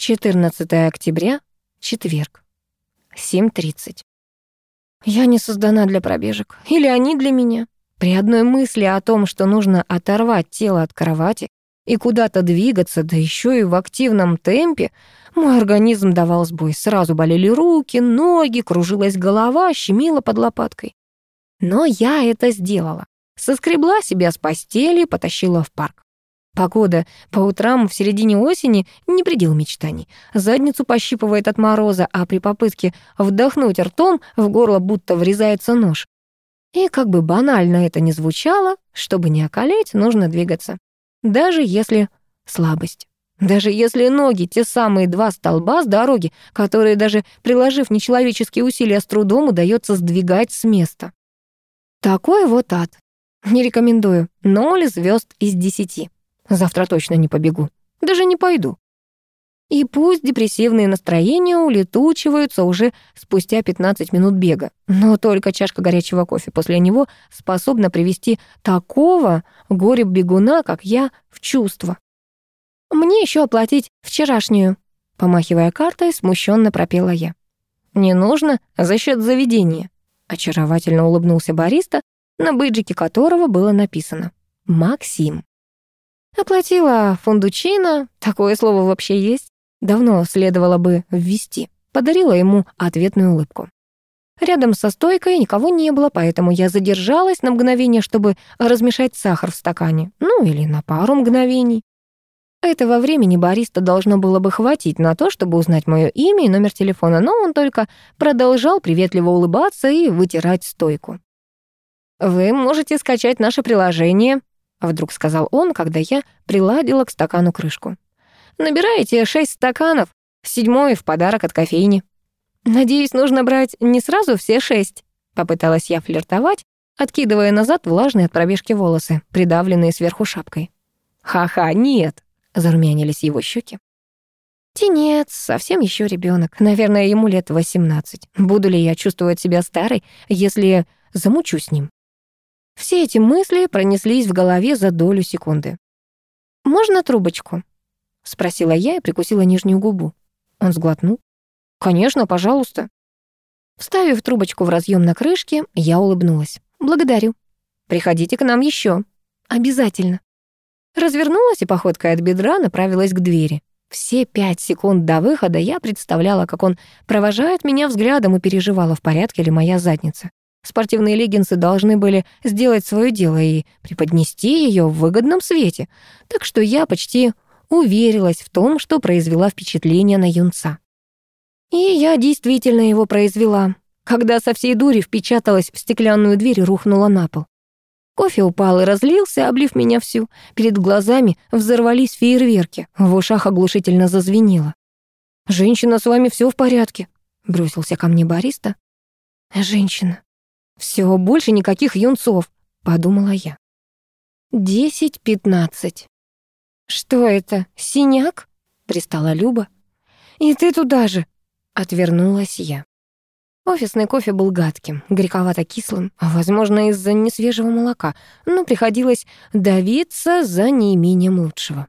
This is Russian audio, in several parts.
14 октября, четверг, 7.30. Я не создана для пробежек. Или они для меня. При одной мысли о том, что нужно оторвать тело от кровати и куда-то двигаться, да еще и в активном темпе, мой организм давал сбой. Сразу болели руки, ноги, кружилась голова, щемила под лопаткой. Но я это сделала. Соскребла себя с постели потащила в парк. Погода по утрам в середине осени не предел мечтаний. Задницу пощипывает от мороза, а при попытке вдохнуть ртом в горло будто врезается нож. И как бы банально это ни звучало, чтобы не околеть, нужно двигаться. Даже если слабость. Даже если ноги — те самые два столба с дороги, которые даже приложив нечеловеческие усилия с трудом удается сдвигать с места. Такой вот ад. Не рекомендую. Ноль звезд из десяти. Завтра точно не побегу. Даже не пойду. И пусть депрессивные настроения улетучиваются уже спустя 15 минут бега, но только чашка горячего кофе после него способна привести такого горе-бегуна, как я, в чувство. «Мне еще оплатить вчерашнюю», — помахивая картой, смущенно пропела я. «Не нужно, за счет заведения», — очаровательно улыбнулся бариста, на бейджике которого было написано «Максим». Оплатила фундучина, такое слово вообще есть, давно следовало бы ввести. Подарила ему ответную улыбку. Рядом со стойкой никого не было, поэтому я задержалась на мгновение, чтобы размешать сахар в стакане. Ну, или на пару мгновений. Этого времени бариста должно было бы хватить на то, чтобы узнать моё имя и номер телефона, но он только продолжал приветливо улыбаться и вытирать стойку. «Вы можете скачать наше приложение», — вдруг сказал он, когда я приладила к стакану крышку. «Набираете шесть стаканов, седьмой в подарок от кофейни». «Надеюсь, нужно брать не сразу все шесть», — попыталась я флиртовать, откидывая назад влажные от пробежки волосы, придавленные сверху шапкой. «Ха-ха, нет», — зарумянились его щеки. Тенец, совсем еще ребенок. Наверное, ему лет восемнадцать. Буду ли я чувствовать себя старой, если замучу с ним? Все эти мысли пронеслись в голове за долю секунды. «Можно трубочку?» — спросила я и прикусила нижнюю губу. Он сглотнул. «Конечно, пожалуйста». Вставив трубочку в разъем на крышке, я улыбнулась. «Благодарю. Приходите к нам еще. Обязательно». Развернулась и походкой от бедра направилась к двери. Все пять секунд до выхода я представляла, как он провожает меня взглядом и переживала, в порядке ли моя задница. Спортивные леггинсы должны были сделать свое дело и преподнести ее в выгодном свете, так что я почти уверилась в том, что произвела впечатление на юнца. И я действительно его произвела, когда со всей дури впечаталась в стеклянную дверь и рухнула на пол. Кофе упал и разлился, облив меня всю. Перед глазами взорвались фейерверки, в ушах оглушительно зазвенело. «Женщина, с вами все в порядке?» — бросился ко мне бариста. «Женщина», все больше никаких юнцов, подумала я. Десять-пятнадцать. Что это, синяк? Пристала Люба. И ты туда же, отвернулась я. Офисный кофе был гадким, горьковато-кислым, а, возможно, из-за несвежего молока, но приходилось давиться за неимением лучшего.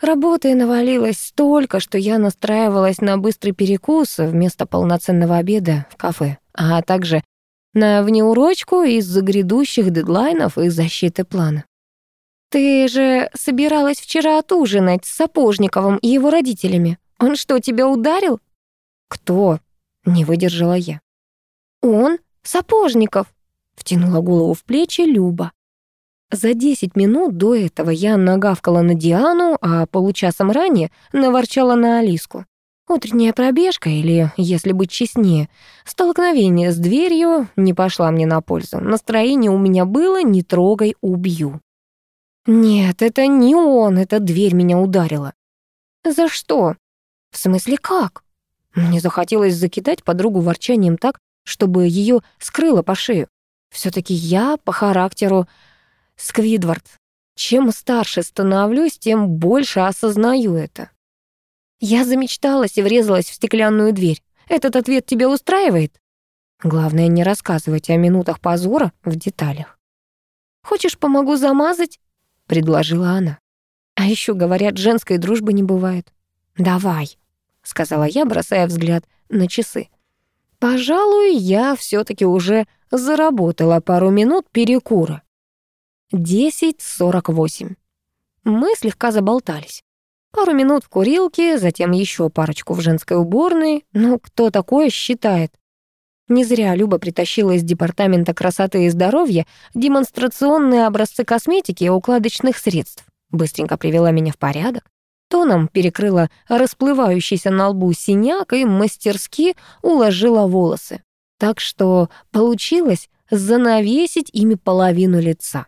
Работы навалилось столько, что я настраивалась на быстрый перекус вместо полноценного обеда в кафе, а также на внеурочку из-за грядущих дедлайнов и защиты плана. «Ты же собиралась вчера отужинать с Сапожниковым и его родителями. Он что, тебя ударил?» «Кто?» — не выдержала я. «Он, Сапожников», — втянула голову в плечи Люба. За десять минут до этого я нагавкала на Диану, а получасом ранее наворчала на Алиску. Утренняя пробежка, или, если быть честнее, столкновение с дверью не пошла мне на пользу. Настроение у меня было «не трогай, убью». Нет, это не он, эта дверь меня ударила. За что? В смысле, как? Мне захотелось закидать подругу ворчанием так, чтобы ее скрыло по шею. все таки я по характеру Сквидвард. Чем старше становлюсь, тем больше осознаю это. Я замечталась и врезалась в стеклянную дверь. Этот ответ тебя устраивает? Главное, не рассказывать о минутах позора в деталях. «Хочешь, помогу замазать?» — предложила она. А еще говорят, женской дружбы не бывает. «Давай», — сказала я, бросая взгляд на часы. «Пожалуй, я все таки уже заработала пару минут перекура». Десять сорок восемь. Мы слегка заболтались. Пару минут в курилке, затем еще парочку в женской уборной. Ну, кто такое считает? Не зря Люба притащила из департамента красоты и здоровья демонстрационные образцы косметики и укладочных средств. Быстренько привела меня в порядок. Тоном перекрыла расплывающийся на лбу синяк и мастерски уложила волосы. Так что получилось занавесить ими половину лица.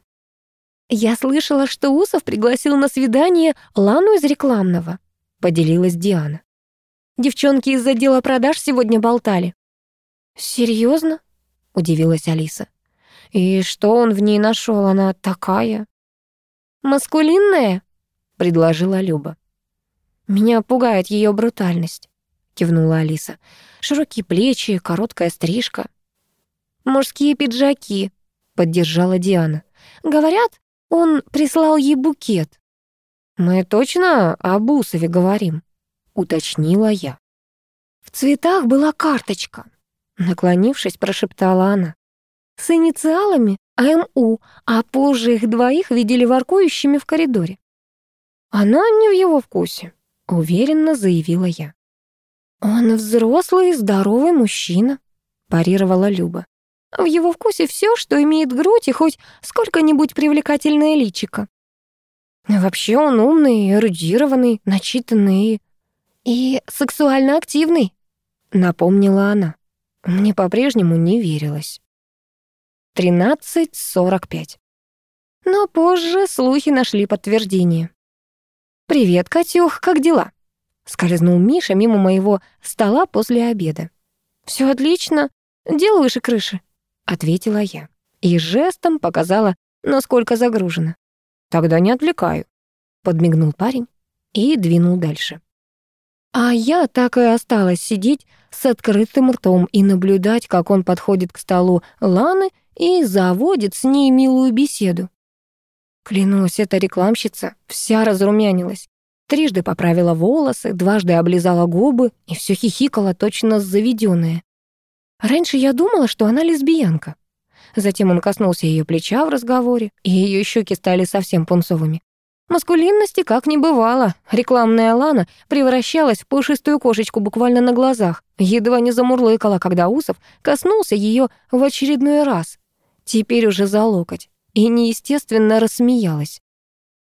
«Я слышала, что Усов пригласил на свидание Лану из рекламного», — поделилась Диана. «Девчонки из отдела продаж сегодня болтали». «Серьезно?» — удивилась Алиса. «И что он в ней нашел? Она такая?» «Маскулинная?» — предложила Люба. «Меня пугает ее брутальность», — кивнула Алиса. «Широкие плечи, короткая стрижка». «Мужские пиджаки», — поддержала Диана. «Говорят, он прислал ей букет». «Мы точно об Усове говорим», — уточнила я. В цветах была карточка. Наклонившись, прошептала она. С инициалами АМУ, а позже их двоих видели воркующими в коридоре. Она не в его вкусе, уверенно заявила я. Он взрослый, здоровый мужчина, парировала Люба. В его вкусе все, что имеет грудь и хоть сколько-нибудь привлекательное личико. Вообще он умный, эрудированный, начитанный и сексуально активный, напомнила она. Мне по-прежнему не верилось. 13.45. Но позже слухи нашли подтверждение. «Привет, Катюх, как дела?» Скользнул Миша мимо моего стола после обеда. «Всё отлично, дело выше крыши», — ответила я. И жестом показала, насколько загружена. «Тогда не отвлекаю», — подмигнул парень и двинул дальше. А я так и осталась сидеть с открытым ртом и наблюдать, как он подходит к столу Ланы и заводит с ней милую беседу. Клянусь, эта рекламщица вся разрумянилась. Трижды поправила волосы, дважды облизала губы и все хихикала точно заведенная. Раньше я думала, что она лесбиянка. Затем он коснулся ее плеча в разговоре, и ее щеки стали совсем пунцовыми. Маскулинности как не бывало. Рекламная Лана превращалась в пушистую кошечку буквально на глазах. Едва не замурлыкала, когда Усов коснулся ее в очередной раз. Теперь уже за локоть. И неестественно рассмеялась.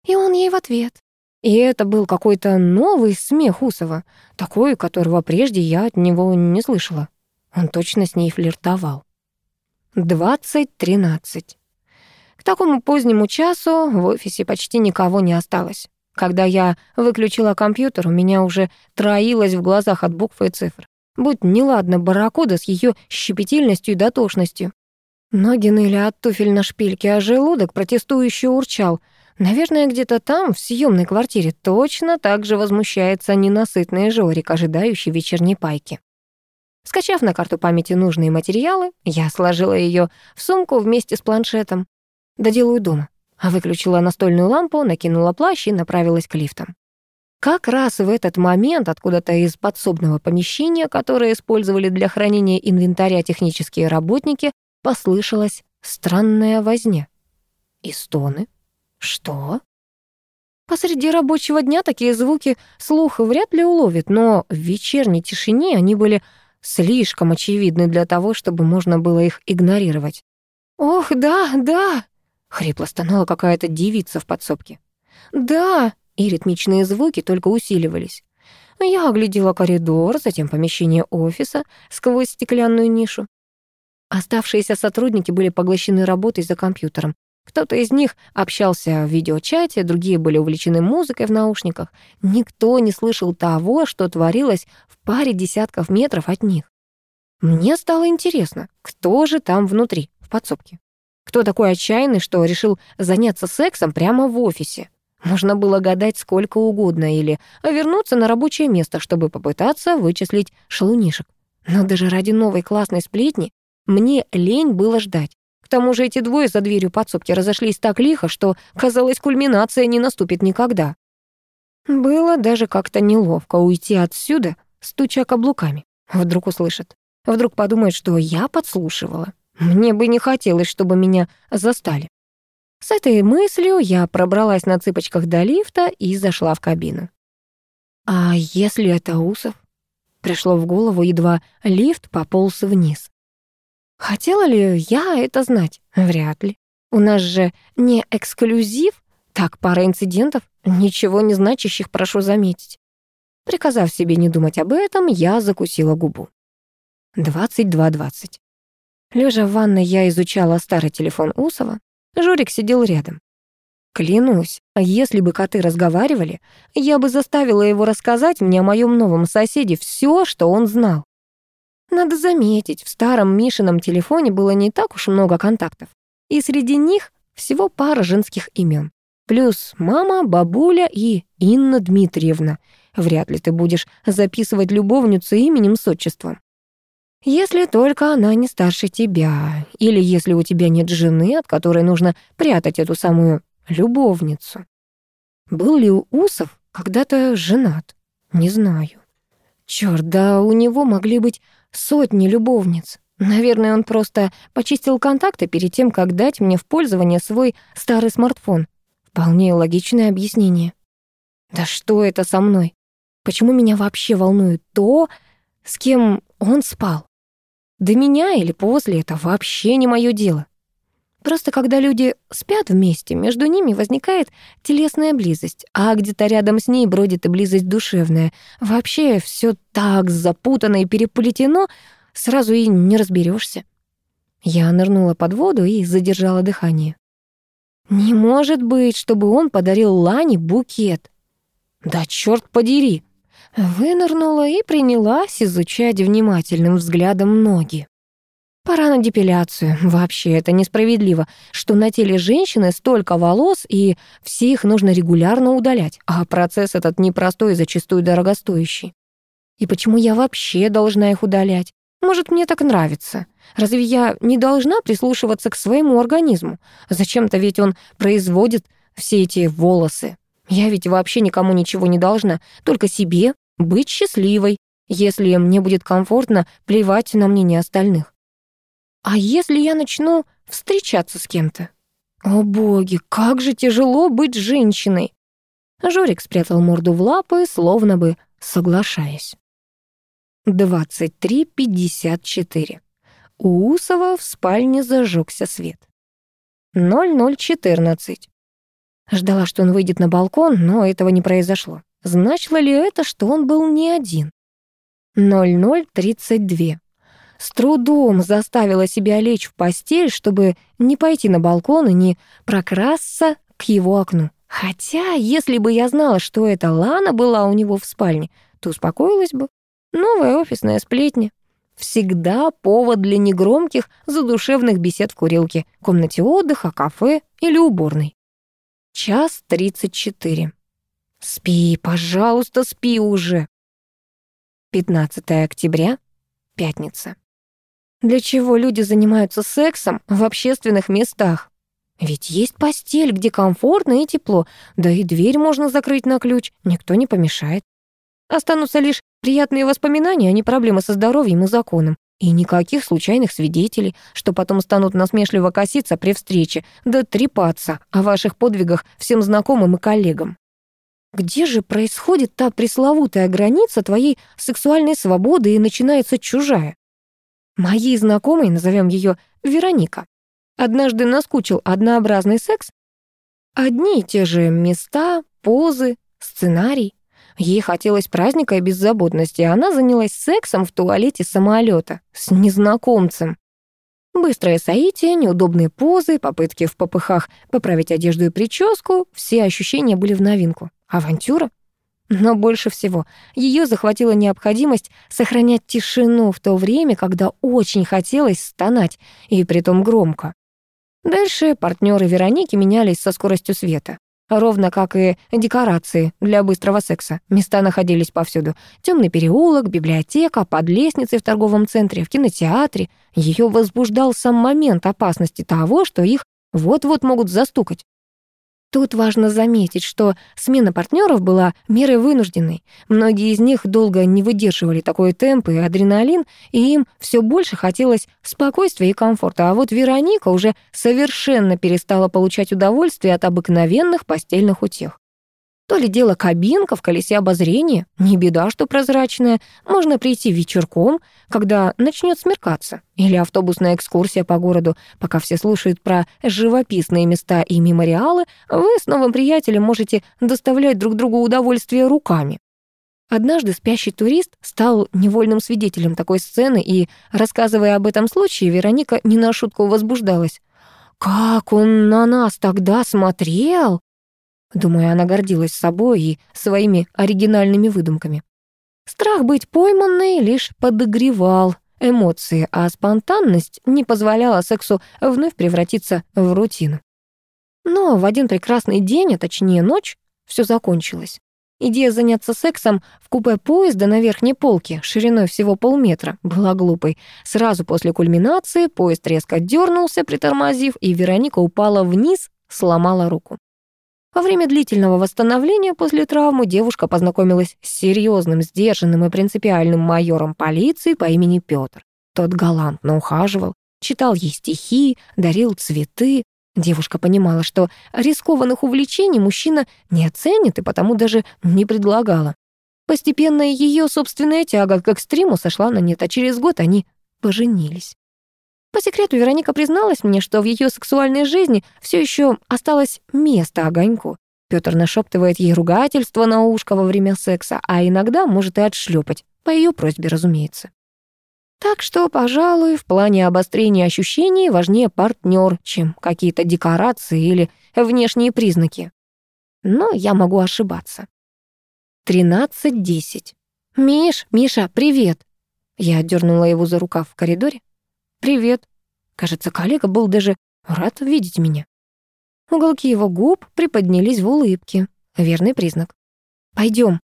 И он ей в ответ. И это был какой-то новый смех Усова, такой, которого прежде я от него не слышала. Он точно с ней флиртовал. Двадцать тринадцать. К такому позднему часу в офисе почти никого не осталось. Когда я выключила компьютер, у меня уже троилось в глазах от букв и цифр. Будь неладно барракуда с ее щепетильностью и дотошностью. Ноги ныли от туфель на шпильке, а желудок протестующе урчал. Наверное, где-то там, в съемной квартире, точно так же возмущается ненасытный Жорик, ожидающий вечерней пайки. Скачав на карту памяти нужные материалы, я сложила ее в сумку вместе с планшетом. Доделаю дома. А выключила настольную лампу, накинула плащ и направилась к лифтам. Как раз в этот момент откуда-то из подсобного помещения, которое использовали для хранения инвентаря технические работники, послышалась странная возня. И стоны. Что? Посреди рабочего дня такие звуки слуха вряд ли уловит, но в вечерней тишине они были слишком очевидны для того, чтобы можно было их игнорировать. «Ох, да, да!» Хрипло стонала какая-то девица в подсобке. «Да!» И ритмичные звуки только усиливались. Я оглядела коридор, затем помещение офиса сквозь стеклянную нишу. Оставшиеся сотрудники были поглощены работой за компьютером. Кто-то из них общался в видеочате, другие были увлечены музыкой в наушниках. Никто не слышал того, что творилось в паре десятков метров от них. Мне стало интересно, кто же там внутри, в подсобке. Кто такой отчаянный, что решил заняться сексом прямо в офисе? Можно было гадать сколько угодно или вернуться на рабочее место, чтобы попытаться вычислить шалунишек. Но даже ради новой классной сплетни мне лень было ждать. К тому же эти двое за дверью подсобки разошлись так лихо, что, казалось, кульминация не наступит никогда. Было даже как-то неловко уйти отсюда, стуча каблуками. Вдруг услышат. Вдруг подумает, что я подслушивала. Мне бы не хотелось, чтобы меня застали. С этой мыслью я пробралась на цыпочках до лифта и зашла в кабину. А если это Усов? Пришло в голову, едва лифт пополз вниз. Хотела ли я это знать? Вряд ли. У нас же не эксклюзив, так пара инцидентов, ничего не значащих, прошу заметить. Приказав себе не думать об этом, я закусила губу. 22.20. Лежа в ванной, я изучала старый телефон Усова. Жорик сидел рядом. Клянусь, если бы коты разговаривали, я бы заставила его рассказать мне о моем новом соседе все, что он знал. Надо заметить, в старом Мишином телефоне было не так уж много контактов. И среди них всего пара женских имен. Плюс мама, бабуля и Инна Дмитриевна. Вряд ли ты будешь записывать любовницу именем с отчеством. Если только она не старше тебя, или если у тебя нет жены, от которой нужно прятать эту самую любовницу. Был ли Усов когда-то женат? Не знаю. Чёрт, да у него могли быть сотни любовниц. Наверное, он просто почистил контакты перед тем, как дать мне в пользование свой старый смартфон. Вполне логичное объяснение. Да что это со мной? Почему меня вообще волнует то, с кем он спал? До меня или после это вообще не мое дело. Просто когда люди спят вместе, между ними возникает телесная близость, а где-то рядом с ней бродит и близость душевная. Вообще все так запутано и переплетено, сразу и не разберешься. Я нырнула под воду и задержала дыхание. Не может быть, чтобы он подарил Лане букет. Да черт подери! Вынырнула и принялась изучать внимательным взглядом ноги. Пора на депиляцию. Вообще, это несправедливо, что на теле женщины столько волос, и все их нужно регулярно удалять, а процесс этот непростой и зачастую дорогостоящий. И почему я вообще должна их удалять? Может, мне так нравится? Разве я не должна прислушиваться к своему организму? Зачем-то ведь он производит все эти волосы. Я ведь вообще никому ничего не должна, только себе быть счастливой, если мне будет комфортно плевать на мнение остальных. А если я начну встречаться с кем-то? О боги, как же тяжело быть женщиной. Жорик спрятал морду в лапы, словно бы соглашаясь. 23.54. У Усова в спальне зажегся свет. 00.14. Ждала, что он выйдет на балкон, но этого не произошло. Значило ли это, что он был не один? 0032. С трудом заставила себя лечь в постель, чтобы не пойти на балкон и не прокрасться к его окну. Хотя, если бы я знала, что эта Лана была у него в спальне, то успокоилась бы. Новая офисная сплетня. Всегда повод для негромких, задушевных бесед в курилке, комнате отдыха, кафе или уборной. Час тридцать четыре. Спи, пожалуйста, спи уже. 15 октября, пятница. Для чего люди занимаются сексом в общественных местах? Ведь есть постель, где комфортно и тепло, да и дверь можно закрыть на ключ, никто не помешает. Останутся лишь приятные воспоминания, а не проблемы со здоровьем и законом. И никаких случайных свидетелей, что потом станут насмешливо коситься при встрече, да трепаться о ваших подвигах всем знакомым и коллегам. Где же происходит та пресловутая граница твоей сексуальной свободы и начинается чужая? Моей знакомой, назовем ее Вероника, однажды наскучил однообразный секс. Одни и те же места, позы, сценарий. Ей хотелось праздника и беззаботности, и она занялась сексом в туалете самолета с незнакомцем. Быстрое соитие, неудобные позы, попытки в попыхах поправить одежду и прическу — все ощущения были в новинку. Авантюра? Но больше всего ее захватила необходимость сохранять тишину в то время, когда очень хотелось стонать, и притом громко. Дальше партнеры Вероники менялись со скоростью света. Ровно как и декорации для быстрого секса. Места находились повсюду. Темный переулок, библиотека, под лестницей в торговом центре, в кинотеатре. Ее возбуждал сам момент опасности того, что их вот-вот могут застукать. Тут важно заметить, что смена партнеров была мерой вынужденной. Многие из них долго не выдерживали такой темп и адреналин, и им все больше хотелось спокойствия и комфорта. А вот Вероника уже совершенно перестала получать удовольствие от обыкновенных постельных утех. То ли дело кабинка в колесе обозрения, не беда, что прозрачная, можно прийти вечерком, когда начнет смеркаться, или автобусная экскурсия по городу, пока все слушают про живописные места и мемориалы, вы с новым приятелем можете доставлять друг другу удовольствие руками. Однажды спящий турист стал невольным свидетелем такой сцены, и, рассказывая об этом случае, Вероника не на шутку возбуждалась. «Как он на нас тогда смотрел!» Думаю, она гордилась собой и своими оригинальными выдумками. Страх быть пойманной лишь подогревал эмоции, а спонтанность не позволяла сексу вновь превратиться в рутину. Но в один прекрасный день, а точнее ночь, все закончилось. Идея заняться сексом в купе поезда на верхней полке, шириной всего полметра, была глупой. Сразу после кульминации поезд резко дернулся, притормозив, и Вероника упала вниз, сломала руку. Во время длительного восстановления после травмы девушка познакомилась с серьезным, сдержанным и принципиальным майором полиции по имени Петр. Тот галантно ухаживал, читал ей стихи, дарил цветы. Девушка понимала, что рискованных увлечений мужчина не оценит и потому даже не предлагала. Постепенно ее собственная тяга к экстриму сошла на нет, а через год они поженились. По секрету Вероника призналась мне, что в ее сексуальной жизни все еще осталось место огоньку. Петр нашептывает ей ругательство на ушко во время секса, а иногда может и отшлепать, по ее просьбе, разумеется. Так что, пожалуй, в плане обострения ощущений важнее партнер, чем какие-то декорации или внешние признаки. Но я могу ошибаться. Тринадцать десять. «Миш, Миша, привет!» Я дернула его за рукав в коридоре. «Привет». Кажется, коллега был даже рад видеть меня. Уголки его губ приподнялись в улыбке. Верный признак. Пойдем,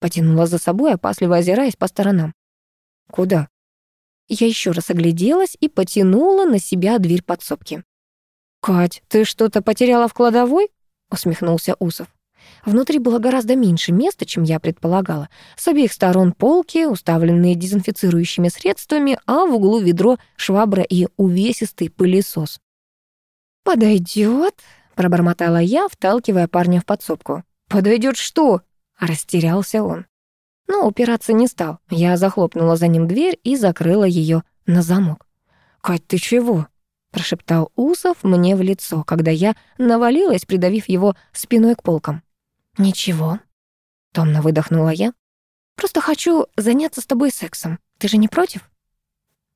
потянула за собой, опасливо озираясь по сторонам. «Куда?» Я еще раз огляделась и потянула на себя дверь подсобки. «Кать, ты что-то потеряла в кладовой?» — усмехнулся Усов. Внутри было гораздо меньше места, чем я предполагала. С обеих сторон полки, уставленные дезинфицирующими средствами, а в углу ведро, швабра и увесистый пылесос. «Подойдет», — пробормотала я, вталкивая парня в подсобку. «Подойдет что?» — растерялся он. Но упираться не стал. Я захлопнула за ним дверь и закрыла ее на замок. «Кать, ты чего?» — прошептал Усов мне в лицо, когда я навалилась, придавив его спиной к полкам. «Ничего», — томно выдохнула я. «Просто хочу заняться с тобой сексом. Ты же не против?»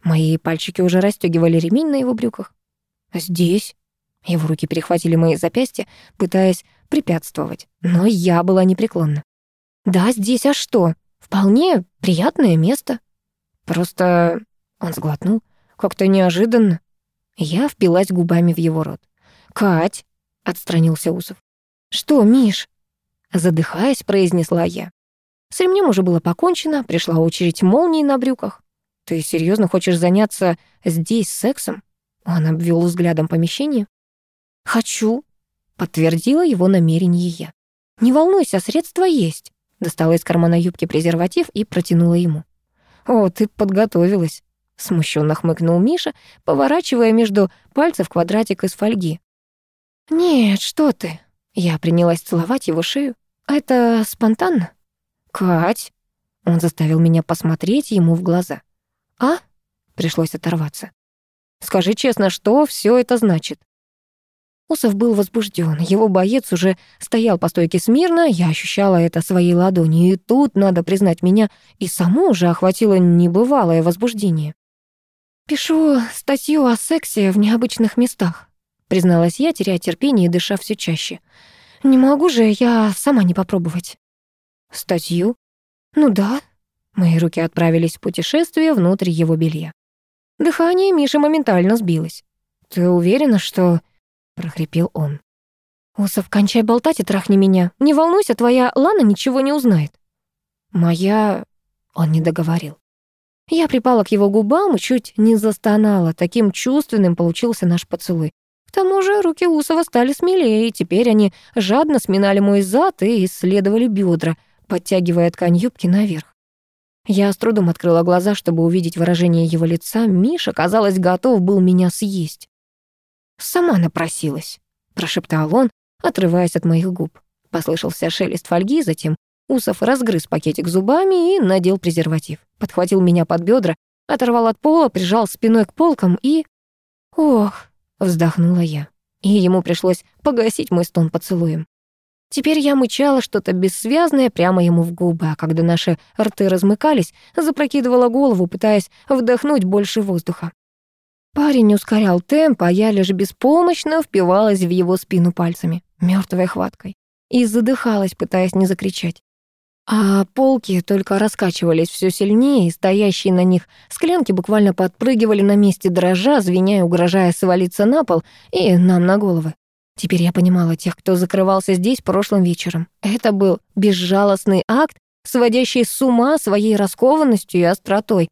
Мои пальчики уже расстёгивали ремень на его брюках. «Здесь». Его руки перехватили мои запястья, пытаясь препятствовать, но я была непреклонна. «Да, здесь, а что? Вполне приятное место». «Просто...» — он сглотнул. «Как-то неожиданно». Я впилась губами в его рот. «Кать!» — отстранился Усов. «Что, Миш?» Задыхаясь, произнесла я. С ремнем уже было покончено, пришла очередь молнии на брюках. «Ты серьезно хочешь заняться здесь сексом?» Он обвел взглядом помещение. «Хочу», — подтвердила его намерение я. «Не волнуйся, средства есть». Достала из кармана юбки презерватив и протянула ему. «О, ты подготовилась», — смущенно хмыкнул Миша, поворачивая между пальцев квадратик из фольги. «Нет, что ты», я принялась целовать его шею. Это спонтанно? Кать. Он заставил меня посмотреть ему в глаза. А? Пришлось оторваться. Скажи честно, что все это значит? Усов был возбужден. Его боец уже стоял по стойке смирно, я ощущала это своей ладонью, и тут, надо признать, меня и само уже охватило небывалое возбуждение. Пишу статью о сексе в необычных местах призналась я, теряя терпение и дыша все чаще. «Не могу же я сама не попробовать». «Статью?» «Ну да». Мои руки отправились в путешествие внутрь его белья. Дыхание Миши моментально сбилось. «Ты уверена, что...» — прохрипел он. «Усов, кончай болтать и трахни меня. Не волнуйся, твоя Лана ничего не узнает». «Моя...» — он не договорил. Я припала к его губам и чуть не застонала. Таким чувственным получился наш поцелуй. К тому же руки Усова стали смелее, и теперь они жадно сминали мой зад и исследовали бедра, подтягивая ткань юбки наверх. Я с трудом открыла глаза, чтобы увидеть выражение его лица. Миша, казалось, готов был меня съесть. «Сама напросилась», — прошептал он, отрываясь от моих губ. Послышался шелест фольги, затем Усов разгрыз пакетик зубами и надел презерватив. Подхватил меня под бедра, оторвал от пола, прижал спиной к полкам и... «Ох», — вздохнула я. И ему пришлось погасить мой стон поцелуем. Теперь я мычала что-то бессвязное прямо ему в губы, а когда наши рты размыкались, запрокидывала голову, пытаясь вдохнуть больше воздуха. Парень ускорял темп, а я лишь беспомощно впивалась в его спину пальцами, мертвой хваткой, и задыхалась, пытаясь не закричать. А полки только раскачивались все сильнее, и стоящие на них склянки буквально подпрыгивали на месте дрожа, звеня и угрожая свалиться на пол и нам на головы. Теперь я понимала тех, кто закрывался здесь прошлым вечером. Это был безжалостный акт, сводящий с ума своей раскованностью и остротой.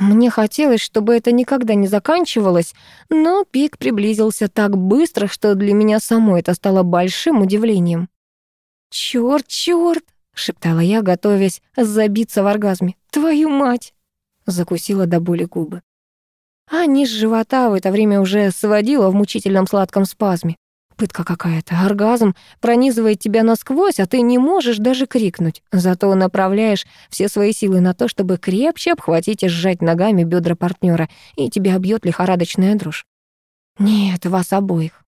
Мне хотелось, чтобы это никогда не заканчивалось, но пик приблизился так быстро, что для меня самой это стало большим удивлением. «Чёрт, чёрт!» — шептала я, готовясь забиться в оргазме. «Твою мать!» — закусила до боли губы. А низ живота в это время уже сводила в мучительном сладком спазме. Пытка какая-то. Оргазм пронизывает тебя насквозь, а ты не можешь даже крикнуть. Зато направляешь все свои силы на то, чтобы крепче обхватить и сжать ногами бедра партнера, и тебя бьет лихорадочная дрожь. Нет, вас обоих.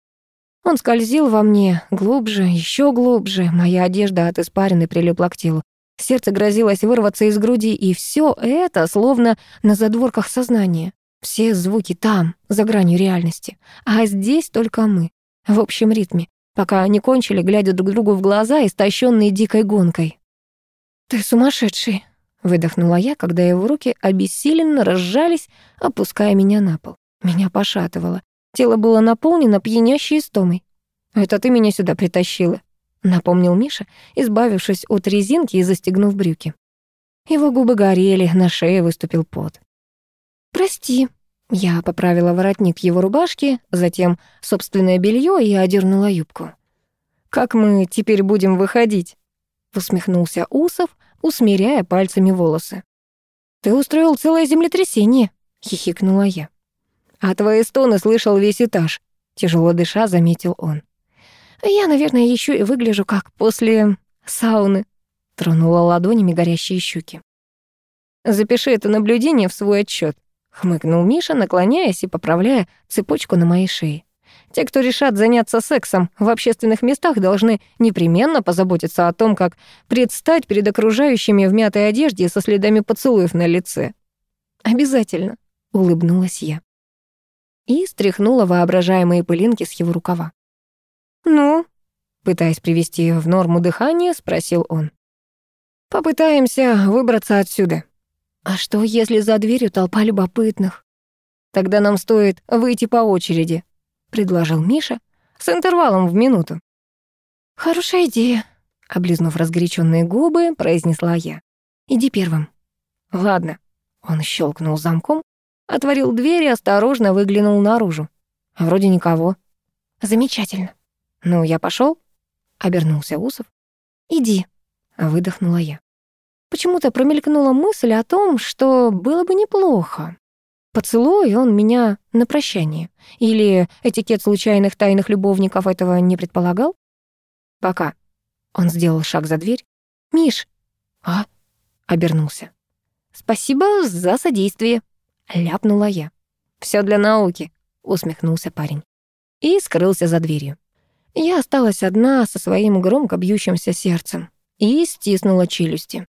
Он скользил во мне глубже, еще глубже. Моя одежда от испарины прилипла к телу. Сердце грозилось вырваться из груди, и все это словно на задворках сознания. Все звуки там, за гранью реальности. А здесь только мы в общем ритме, пока они кончили, глядя друг другу в глаза, истощенные дикой гонкой. «Ты сумасшедший!» — выдохнула я, когда его руки обессиленно разжались, опуская меня на пол. Меня пошатывало. Тело было наполнено пьянящей истомой. «Это ты меня сюда притащила», — напомнил Миша, избавившись от резинки и застегнув брюки. Его губы горели, на шее выступил пот. «Прости», я поправила воротник его рубашки, затем собственное белье и одернула юбку. «Как мы теперь будем выходить?» — усмехнулся Усов, усмиряя пальцами волосы. «Ты устроил целое землетрясение», — хихикнула я. «А твои стоны слышал весь этаж», — тяжело дыша заметил он. «Я, наверное, еще и выгляжу как после сауны», — тронула ладонями горящие щеки. «Запиши это наблюдение в свой отчет хмыкнул Миша, наклоняясь и поправляя цепочку на моей шее. Те, кто решат заняться сексом в общественных местах, должны непременно позаботиться о том, как предстать перед окружающими в мятой одежде со следами поцелуев на лице. «Обязательно», — улыбнулась я. И стряхнула воображаемые пылинки с его рукава. «Ну?» — пытаясь привести в норму дыхание, спросил он. «Попытаемся выбраться отсюда», а что, если за дверью толпа любопытных? Тогда нам стоит выйти по очереди, предложил Миша с интервалом в минуту. Хорошая идея, облизнув разгоряченные губы, произнесла я. Иди первым. Ладно. Он щелкнул замком, отворил дверь и осторожно выглянул наружу. Вроде никого. Замечательно. Ну, я пошел. обернулся Усов. Иди, выдохнула я. Почему-то промелькнула мысль о том, что было бы неплохо. Поцелуй он меня на прощание. Или этикет случайных тайных любовников этого не предполагал? Пока. Он сделал шаг за дверь. «Миш!» «А?» — обернулся. «Спасибо за содействие», — ляпнула я. Все для науки», — усмехнулся парень. И скрылся за дверью. Я осталась одна со своим громко бьющимся сердцем и стиснула челюсти.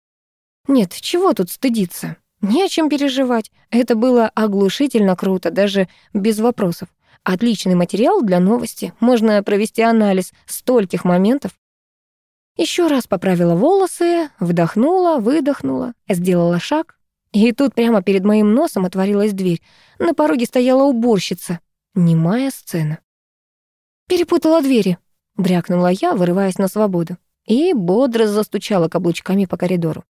Нет, чего тут стыдиться? Не о чем переживать. Это было оглушительно круто, даже без вопросов. Отличный материал для новости. Можно провести анализ стольких моментов. Еще раз поправила волосы, вдохнула, выдохнула, сделала шаг. И тут прямо перед моим носом отворилась дверь. На пороге стояла уборщица. Немая сцена. «Перепутала двери», — брякнула я, вырываясь на свободу. И бодро застучала каблучками по коридору.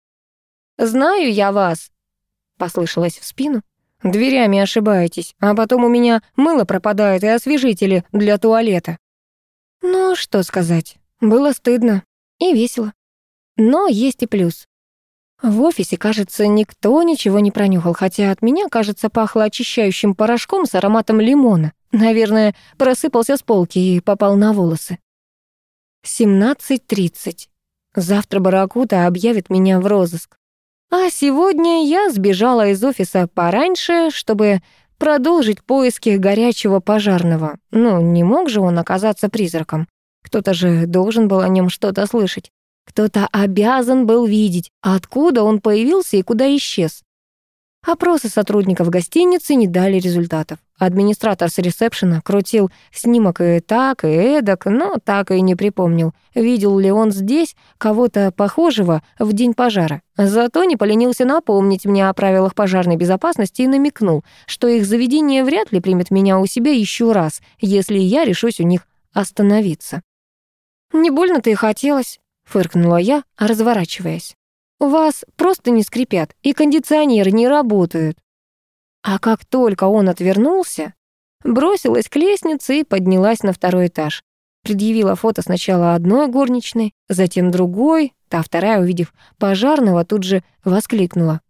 «Знаю я вас», — послышалось в спину. Дверями ошибаетесь, а потом у меня мыло пропадает и освежители для туалета». Ну, что сказать, было стыдно и весело. Но есть и плюс. В офисе, кажется, никто ничего не пронюхал, хотя от меня, кажется, пахло очищающим порошком с ароматом лимона. Наверное, просыпался с полки и попал на волосы. 17.30. Завтра Баракута объявит меня в розыск. А сегодня я сбежала из офиса пораньше, чтобы продолжить поиски горячего пожарного. Ну, не мог же он оказаться призраком. Кто-то же должен был о нем что-то слышать. Кто-то обязан был видеть, откуда он появился и куда исчез. Опросы сотрудников гостиницы не дали результатов. Администратор с ресепшена крутил снимок и так, и эдак, но так и не припомнил, видел ли он здесь кого-то похожего в день пожара. Зато не поленился напомнить мне о правилах пожарной безопасности и намекнул, что их заведение вряд ли примет меня у себя еще раз, если я решусь у них остановиться. «Не больно-то и хотелось», фыркнула я, разворачиваясь. «У вас просто не скрипят, и кондиционеры не работают». А как только он отвернулся, бросилась к лестнице и поднялась на второй этаж. Предъявила фото сначала одной горничной, затем другой, та вторая, увидев пожарного, тут же воскликнула.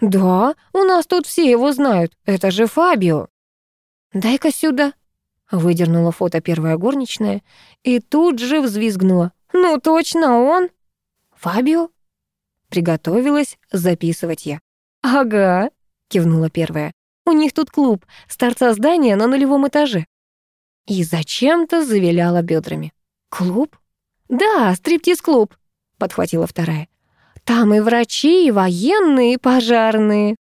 «Да, у нас тут все его знают, это же Фабио». «Дай-ка сюда», — выдернула фото первая горничная и тут же взвизгнула. «Ну, точно он!» «Фабио?» Приготовилась записывать я. «Ага», — кивнула первая. «У них тут клуб с торца здания на нулевом этаже». И зачем-то завиляла бедрами. «Клуб?» «Да, стриптиз-клуб», — подхватила вторая. «Там и врачи, и военные, и пожарные.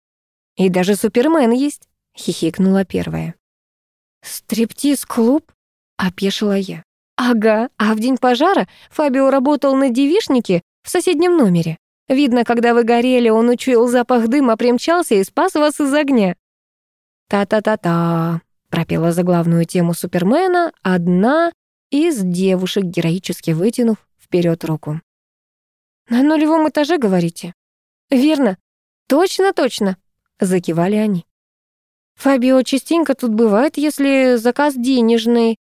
И даже Супермен есть», — хихикнула первая. «Стриптиз-клуб?» — опешила я. Ага, а в день пожара Фабио работал на девишнике в соседнем номере. Видно, когда вы горели, он учуял запах дыма, примчался и спас вас из огня. «Та-та-та-та», — пропела заглавную тему Супермена одна из девушек, героически вытянув вперед руку. «На нулевом этаже, говорите?» «Верно. Точно-точно», — закивали они. «Фабио частенько тут бывает, если заказ денежный,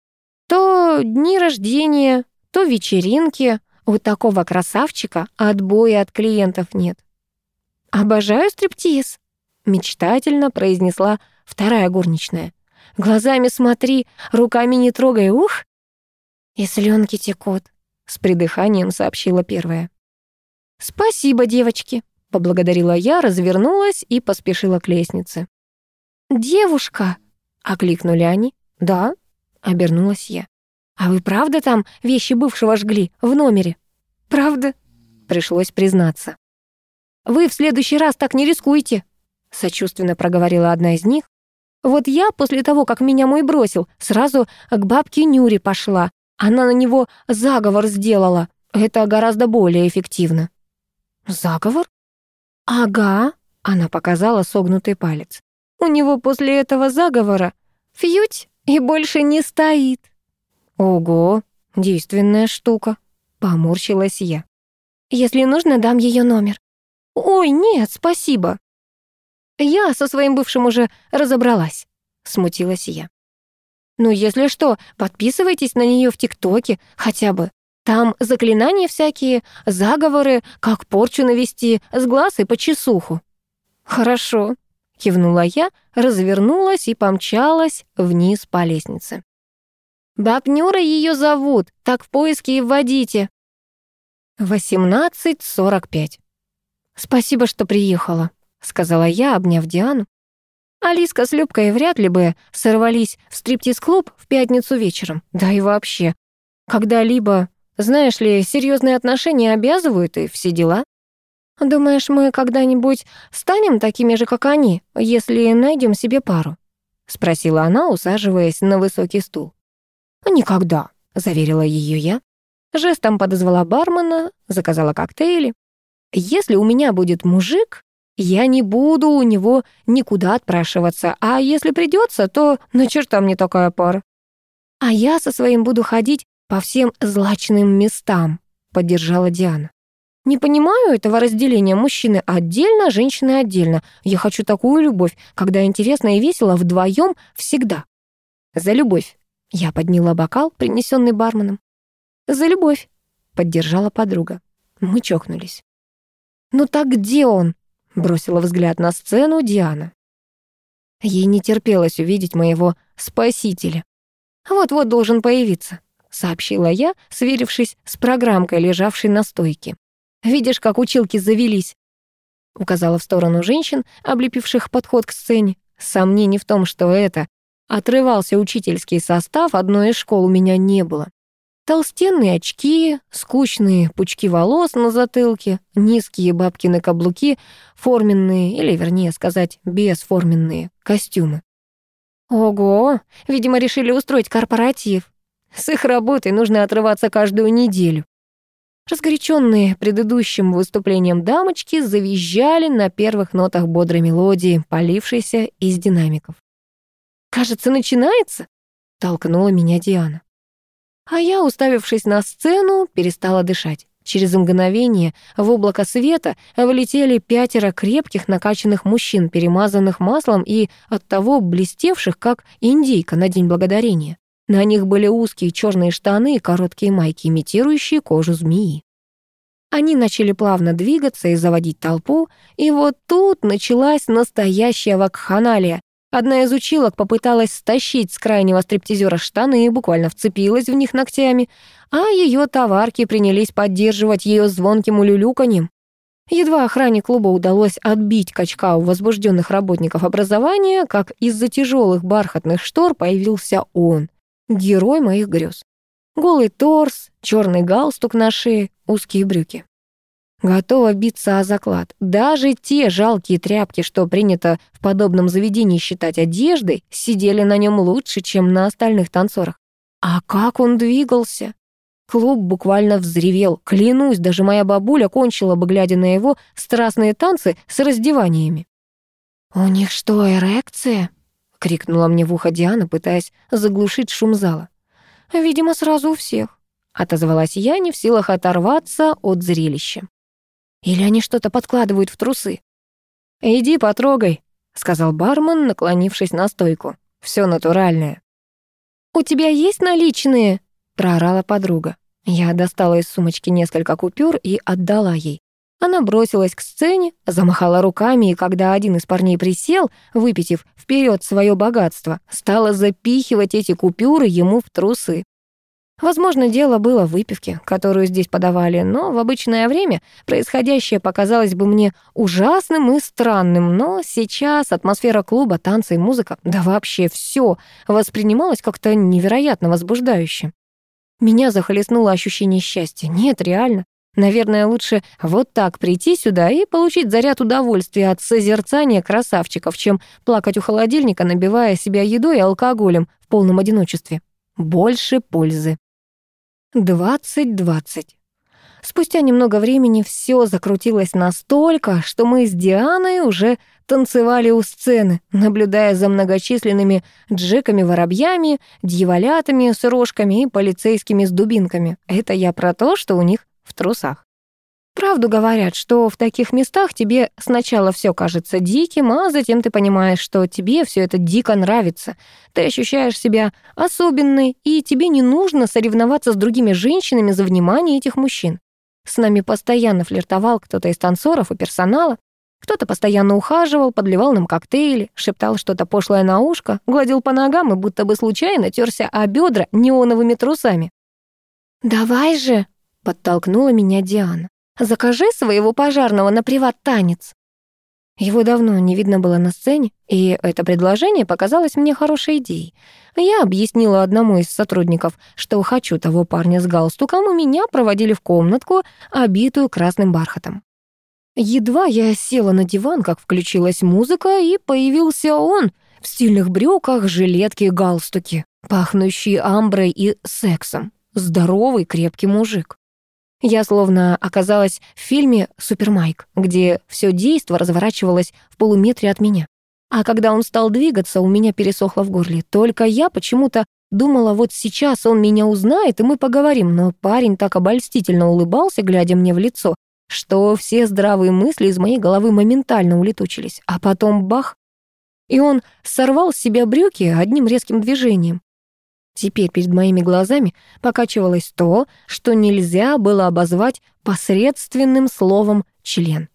то дни рождения, то вечеринки. У такого красавчика отбоя от клиентов нет. «Обожаю стриптиз», — мечтательно произнесла вторая горничная. «Глазами смотри, руками не трогай, ух!» «И слюнки текут», — с придыханием сообщила первая. «Спасибо, девочки», — поблагодарила я, развернулась и поспешила к лестнице. «Девушка!» — окликнули они. «Да», Обернулась я. «А вы правда там вещи бывшего жгли в номере?» «Правда?» Пришлось признаться. «Вы в следующий раз так не рискуйте», сочувственно проговорила одна из них. «Вот я после того, как меня мой бросил, сразу к бабке Нюре пошла. Она на него заговор сделала. Это гораздо более эффективно». «Заговор?» «Ага», — она показала согнутый палец. «У него после этого заговора фьють и больше не стоит. Ого, действенная штука, поморщилась я. Если нужно, дам ее номер. Ой, нет, спасибо. Я со своим бывшим уже разобралась, смутилась я. Ну, если что, подписывайтесь на нее в ТикТоке хотя бы. Там заклинания всякие, заговоры, как порчу навести, с глаз и по чесуху. Хорошо, Кивнула я, развернулась и помчалась вниз по лестнице. «Баб Нюра ее зовут, так в поиске и вводите». «Восемнадцать сорок пять». «Спасибо, что приехала», — сказала я, обняв Диану. Алиска с Любкой вряд ли бы сорвались в стриптиз-клуб в пятницу вечером. Да и вообще, когда-либо, знаешь ли, серьезные отношения обязывают и все дела. «Думаешь, мы когда-нибудь станем такими же, как они, если найдем себе пару?» — спросила она, усаживаясь на высокий стул. «Никогда», — заверила ее я. Жестом подозвала бармена, заказала коктейли. «Если у меня будет мужик, я не буду у него никуда отпрашиваться, а если придется, то на черта мне такая пара. А я со своим буду ходить по всем злачным местам», — поддержала Диана. Не понимаю этого разделения мужчины отдельно, женщины отдельно. Я хочу такую любовь, когда интересно и весело вдвоем всегда. За любовь. Я подняла бокал, принесенный барменом. За любовь, поддержала подруга. Мы чокнулись. «Ну так где он?» — бросила взгляд на сцену Диана. Ей не терпелось увидеть моего спасителя. «Вот-вот должен появиться», — сообщила я, сверившись с программкой, лежавшей на стойке. «Видишь, как училки завелись?» Указала в сторону женщин, облепивших подход к сцене. Сомнений в том, что это отрывался учительский состав, одной из школ у меня не было. Толстенные очки, скучные пучки волос на затылке, низкие бабкины каблуки, форменные, или, вернее сказать, бесформенные костюмы. Ого, видимо, решили устроить корпоратив. С их работой нужно отрываться каждую неделю. Разгоряченные предыдущим выступлением дамочки завизжали на первых нотах бодрой мелодии, полившейся из динамиков. «Кажется, начинается?» — толкнула меня Диана. А я, уставившись на сцену, перестала дышать. Через мгновение в облако света влетели пятеро крепких накачанных мужчин, перемазанных маслом и оттого блестевших, как индейка на День Благодарения. На них были узкие черные штаны и короткие майки, имитирующие кожу змеи. Они начали плавно двигаться и заводить толпу, и вот тут началась настоящая вакханалия. Одна из училок попыталась стащить с крайнего стриптизера штаны и буквально вцепилась в них ногтями, а ее товарки принялись поддерживать ее звонким улюлюканьем. Едва охране клуба удалось отбить качка у возбужденных работников образования, как из-за тяжелых бархатных штор появился он, герой моих грез. Голый торс, черный галстук на шее, узкие брюки. Готова биться о заклад. Даже те жалкие тряпки, что принято в подобном заведении считать одеждой, сидели на нем лучше, чем на остальных танцорах. А как он двигался? Клуб буквально взревел. Клянусь, даже моя бабуля кончила бы, глядя на его страстные танцы с раздеваниями. «У них что, эрекция?» — крикнула мне в ухо Диана, пытаясь заглушить шум зала. «Видимо, сразу у всех», — отозвалась я, не в силах оторваться от зрелища. Или они что-то подкладывают в трусы? «Иди потрогай», — сказал бармен, наклонившись на стойку. Все натуральное». «У тебя есть наличные?» — проорала подруга. Я достала из сумочки несколько купюр и отдала ей. Она бросилась к сцене, замахала руками, и когда один из парней присел, выпитив вперед свое богатство, стала запихивать эти купюры ему в трусы. Возможно, дело было в выпивке, которую здесь подавали, но в обычное время происходящее показалось бы мне ужасным и странным, но сейчас атмосфера клуба, танцы и музыка, да вообще все воспринималось как-то невероятно возбуждающе. Меня захлестнуло ощущение счастья. Нет, реально. Наверное, лучше вот так прийти сюда и получить заряд удовольствия от созерцания красавчиков, чем плакать у холодильника, набивая себя едой и алкоголем в полном одиночестве. Больше пользы. Двадцать двадцать. Спустя немного времени все закрутилось настолько, что мы с Дианой уже танцевали у сцены, наблюдая за многочисленными джеками-воробьями, дьяволятами с рожками и полицейскими с дубинками. Это я про то, что у них в трусах. Правду говорят, что в таких местах тебе сначала все кажется диким, а затем ты понимаешь, что тебе все это дико нравится. Ты ощущаешь себя особенной, и тебе не нужно соревноваться с другими женщинами за внимание этих мужчин. С нами постоянно флиртовал кто-то из танцоров и персонала. Кто-то постоянно ухаживал, подливал нам коктейли, шептал что-то пошлое на ушко, гладил по ногам и будто бы случайно терся о бедра неоновыми трусами. «Давай же!» — подтолкнула меня Диана. Закажи своего пожарного на приват-танец». Его давно не видно было на сцене, и это предложение показалось мне хорошей идеей. Я объяснила одному из сотрудников, что хочу того парня с галстуком, и меня проводили в комнатку, обитую красным бархатом. Едва я села на диван, как включилась музыка, и появился он в стильных брюках, жилетке и галстуке, пахнущий амброй и сексом. Здоровый, крепкий мужик. Я словно оказалась в фильме «Супермайк», где все действо разворачивалось в полуметре от меня. А когда он стал двигаться, у меня пересохло в горле. Только я почему-то думала, вот сейчас он меня узнает, и мы поговорим, но парень так обольстительно улыбался, глядя мне в лицо, что все здравые мысли из моей головы моментально улетучились, а потом бах, и он сорвал с себя брюки одним резким движением. Теперь перед моими глазами покачивалось то, что нельзя было обозвать посредственным словом «член».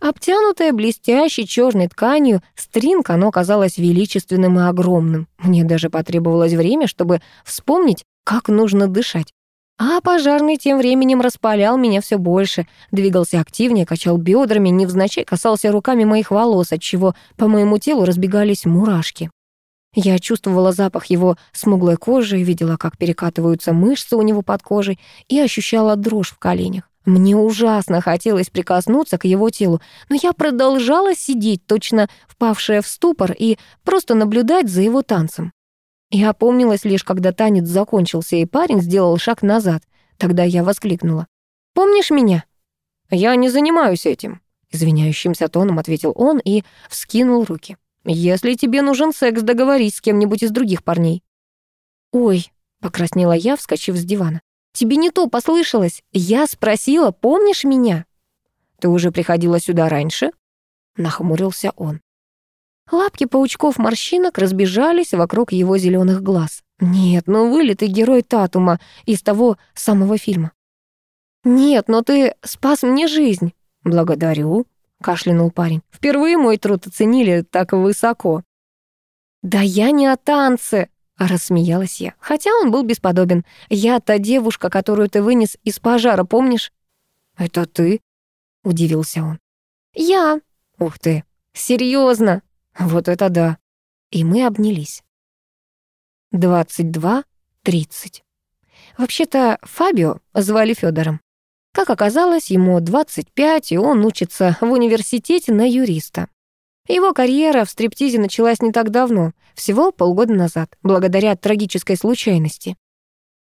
Обтянутая блестящей черной тканью, стринг, оно казалось величественным и огромным. Мне даже потребовалось время, чтобы вспомнить, как нужно дышать. А пожарный тем временем распалял меня все больше, двигался активнее, качал бедрами, невзначай касался руками моих волос, отчего по моему телу разбегались мурашки. Я чувствовала запах его смуглой кожи, видела, как перекатываются мышцы у него под кожей и ощущала дрожь в коленях. Мне ужасно хотелось прикоснуться к его телу, но я продолжала сидеть, точно впавшая в ступор, и просто наблюдать за его танцем. Я опомнилась лишь, когда танец закончился, и парень сделал шаг назад. Тогда я воскликнула. «Помнишь меня?» «Я не занимаюсь этим», — извиняющимся тоном ответил он и вскинул руки. «Если тебе нужен секс, договорись с кем-нибудь из других парней». «Ой», — покраснела я, вскочив с дивана. «Тебе не то послышалось. Я спросила, помнишь меня?» «Ты уже приходила сюда раньше?» — нахмурился он. Лапки паучков-морщинок разбежались вокруг его зеленых глаз. Нет, ну вылитый герой Татума из того самого фильма. «Нет, но ты спас мне жизнь». «Благодарю», — кашлянул парень. «Впервые мой труд оценили так высоко». «Да я не о танце», — рассмеялась я. Хотя он был бесподобен. «Я та девушка, которую ты вынес из пожара, помнишь?» «Это ты?» — удивился он. «Я». «Ух ты, серьезно? Вот это да. И мы обнялись. 22.30. Вообще-то Фабио звали Федором. Как оказалось, ему 25, и он учится в университете на юриста. Его карьера в стриптизе началась не так давно, всего полгода назад, благодаря трагической случайности.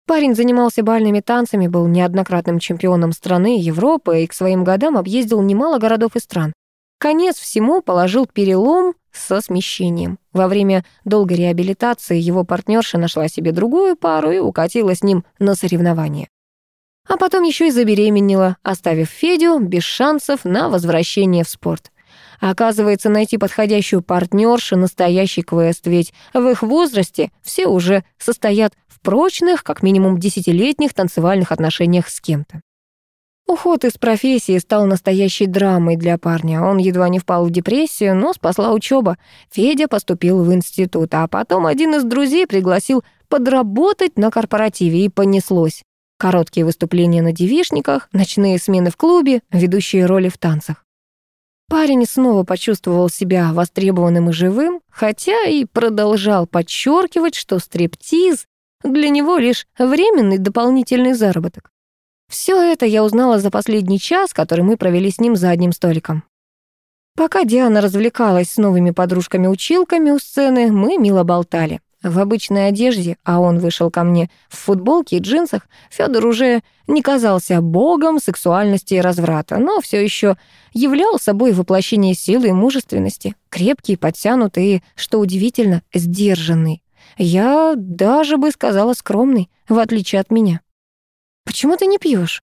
Парень занимался бальными танцами, был неоднократным чемпионом страны и Европы и к своим годам объездил немало городов и стран. Конец всему положил перелом со смещением. Во время долгой реабилитации его партнерша нашла себе другую пару и укатила с ним на соревнования. А потом еще и забеременела, оставив Федю без шансов на возвращение в спорт. Оказывается, найти подходящую партнершу — настоящий квест, ведь в их возрасте все уже состоят в прочных, как минимум десятилетних танцевальных отношениях с кем-то. Уход из профессии стал настоящей драмой для парня. Он едва не впал в депрессию, но спасла учеба. Федя поступил в институт, а потом один из друзей пригласил подработать на корпоративе, и понеслось. Короткие выступления на девишниках, ночные смены в клубе, ведущие роли в танцах. Парень снова почувствовал себя востребованным и живым, хотя и продолжал подчеркивать, что стриптиз для него лишь временный дополнительный заработок. Все это я узнала за последний час, который мы провели с ним за одним столиком. Пока Диана развлекалась с новыми подружками-училками у сцены, мы мило болтали. В обычной одежде, а он вышел ко мне в футболке и джинсах, Федор уже не казался богом сексуальности и разврата, но все еще являл собой воплощение силы и мужественности, крепкий, подтянутый и, что удивительно, сдержанный. Я даже бы сказала скромный, в отличие от меня. «Почему ты не пьешь?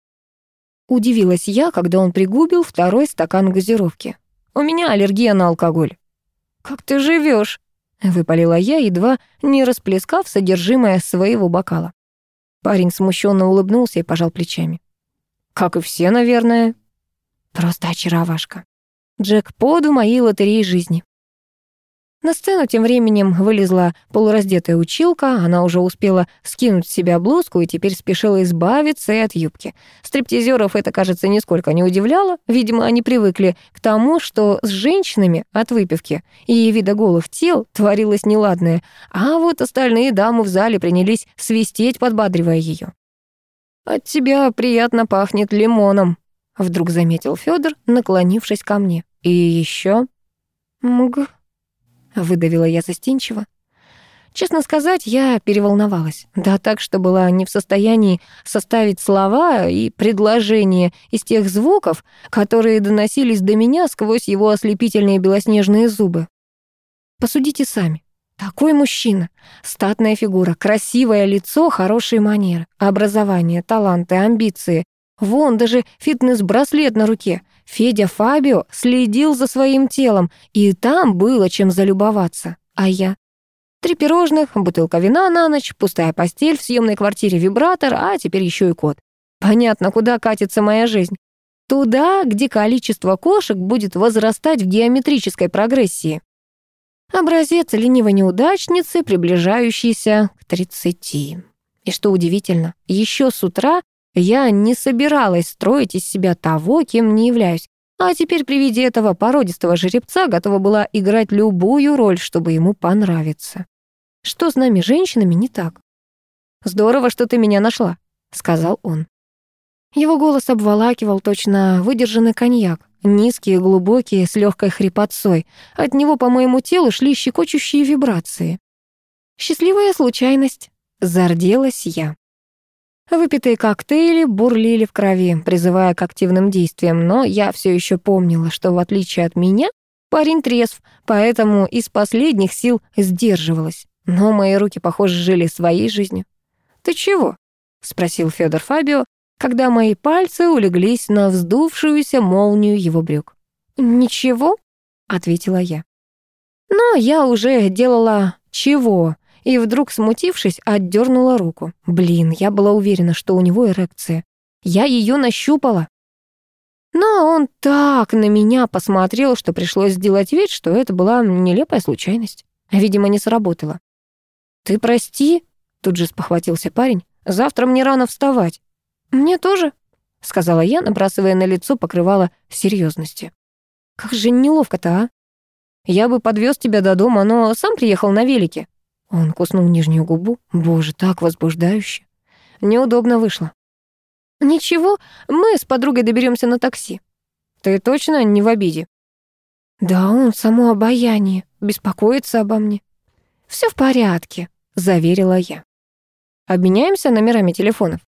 Удивилась я, когда он пригубил второй стакан газировки. «У меня аллергия на алкоголь». «Как ты живешь? Выпалила я, едва не расплескав содержимое своего бокала. Парень смущенно улыбнулся и пожал плечами. «Как и все, наверное». «Просто очаровашка. Джекпот в моей лотерее жизни». На сцену тем временем вылезла полураздетая училка, она уже успела скинуть с себя блузку и теперь спешила избавиться и от юбки. Стриптизеров это, кажется, нисколько не удивляло, видимо, они привыкли к тому, что с женщинами от выпивки и вида голых тел творилось неладное, а вот остальные дамы в зале принялись свистеть, подбадривая ее. «От тебя приятно пахнет лимоном», — вдруг заметил Федор, наклонившись ко мне. «И еще «Мг», выдавила я застенчиво. Честно сказать, я переволновалась. Да так, что была не в состоянии составить слова и предложения из тех звуков, которые доносились до меня сквозь его ослепительные белоснежные зубы. Посудите сами. Такой мужчина. Статная фигура, красивое лицо, хорошие манеры, образование, таланты, амбиции. Вон даже фитнес-браслет на руке. Федя Фабио следил за своим телом, и там было чем залюбоваться. А я? Три пирожных, бутылка вина на ночь, пустая постель в съемной квартире, вибратор, а теперь еще и кот. Понятно, куда катится моя жизнь. Туда, где количество кошек будет возрастать в геометрической прогрессии. Образец ленивой неудачницы, приближающийся к 30. И что удивительно, еще с утра я не собиралась строить из себя того, кем не являюсь, а теперь при виде этого породистого жеребца готова была играть любую роль, чтобы ему понравиться. Что с нами, женщинами, не так? «Здорово, что ты меня нашла», — сказал он. Его голос обволакивал точно выдержанный коньяк, низкий и глубокий, с легкой хрипотцой. От него по моему телу шли щекочущие вибрации. «Счастливая случайность», — зарделась я. Выпитые коктейли бурлили в крови, призывая к активным действиям, но я все еще помнила, что в отличие от меня, парень трезв, поэтому из последних сил сдерживалась. Но мои руки, похоже, жили своей жизнью. «Ты чего?» — спросил Федор Фабио, когда мои пальцы улеглись на вздувшуюся молнию его брюк. «Ничего», — ответила я. Но я уже делала «чего», и вдруг, смутившись, отдернула руку. Блин, я была уверена, что у него эрекция. Я ее нащупала. Но он так на меня посмотрел, что пришлось сделать вид, что это была нелепая случайность. Видимо, не сработало. «Ты прости», — тут же спохватился парень, «завтра мне рано вставать». «Мне тоже», — сказала я, набрасывая на лицо покрывало серьезности. «Как же неловко-то, а? Я бы подвез тебя до дома, но сам приехал на велике». Он куснул нижнюю губу. Боже, так возбуждающе. Неудобно вышло. «Ничего, мы с подругой доберемся на такси». «Ты точно не в обиде?» «Да он само обаяние, беспокоится обо мне». Все в порядке», — заверила я. «Обменяемся номерами телефонов?»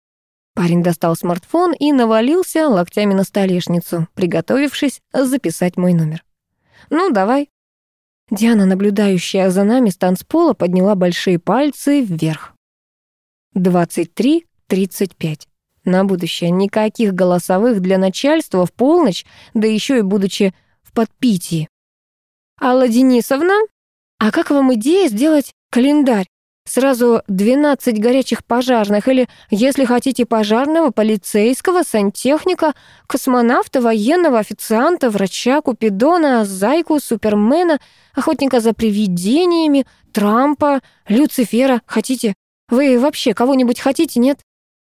Парень достал смартфон и навалился локтями на столешницу, приготовившись записать мой номер. «Ну, давай». Диана, наблюдающая за нами с танцпола, подняла большие пальцы вверх. 23.35. На будущее никаких голосовых для начальства в полночь, да еще и будучи в подпитии. «Алла Денисовна, а как вам идея сделать календарь? Сразу 12 горячих пожарных или, если хотите, пожарного, полицейского, сантехника, космонавта, военного, официанта, врача, купидона, зайку, супермена, охотника за привидениями, Трампа, Люцифера. Хотите? Вы вообще кого-нибудь хотите, нет?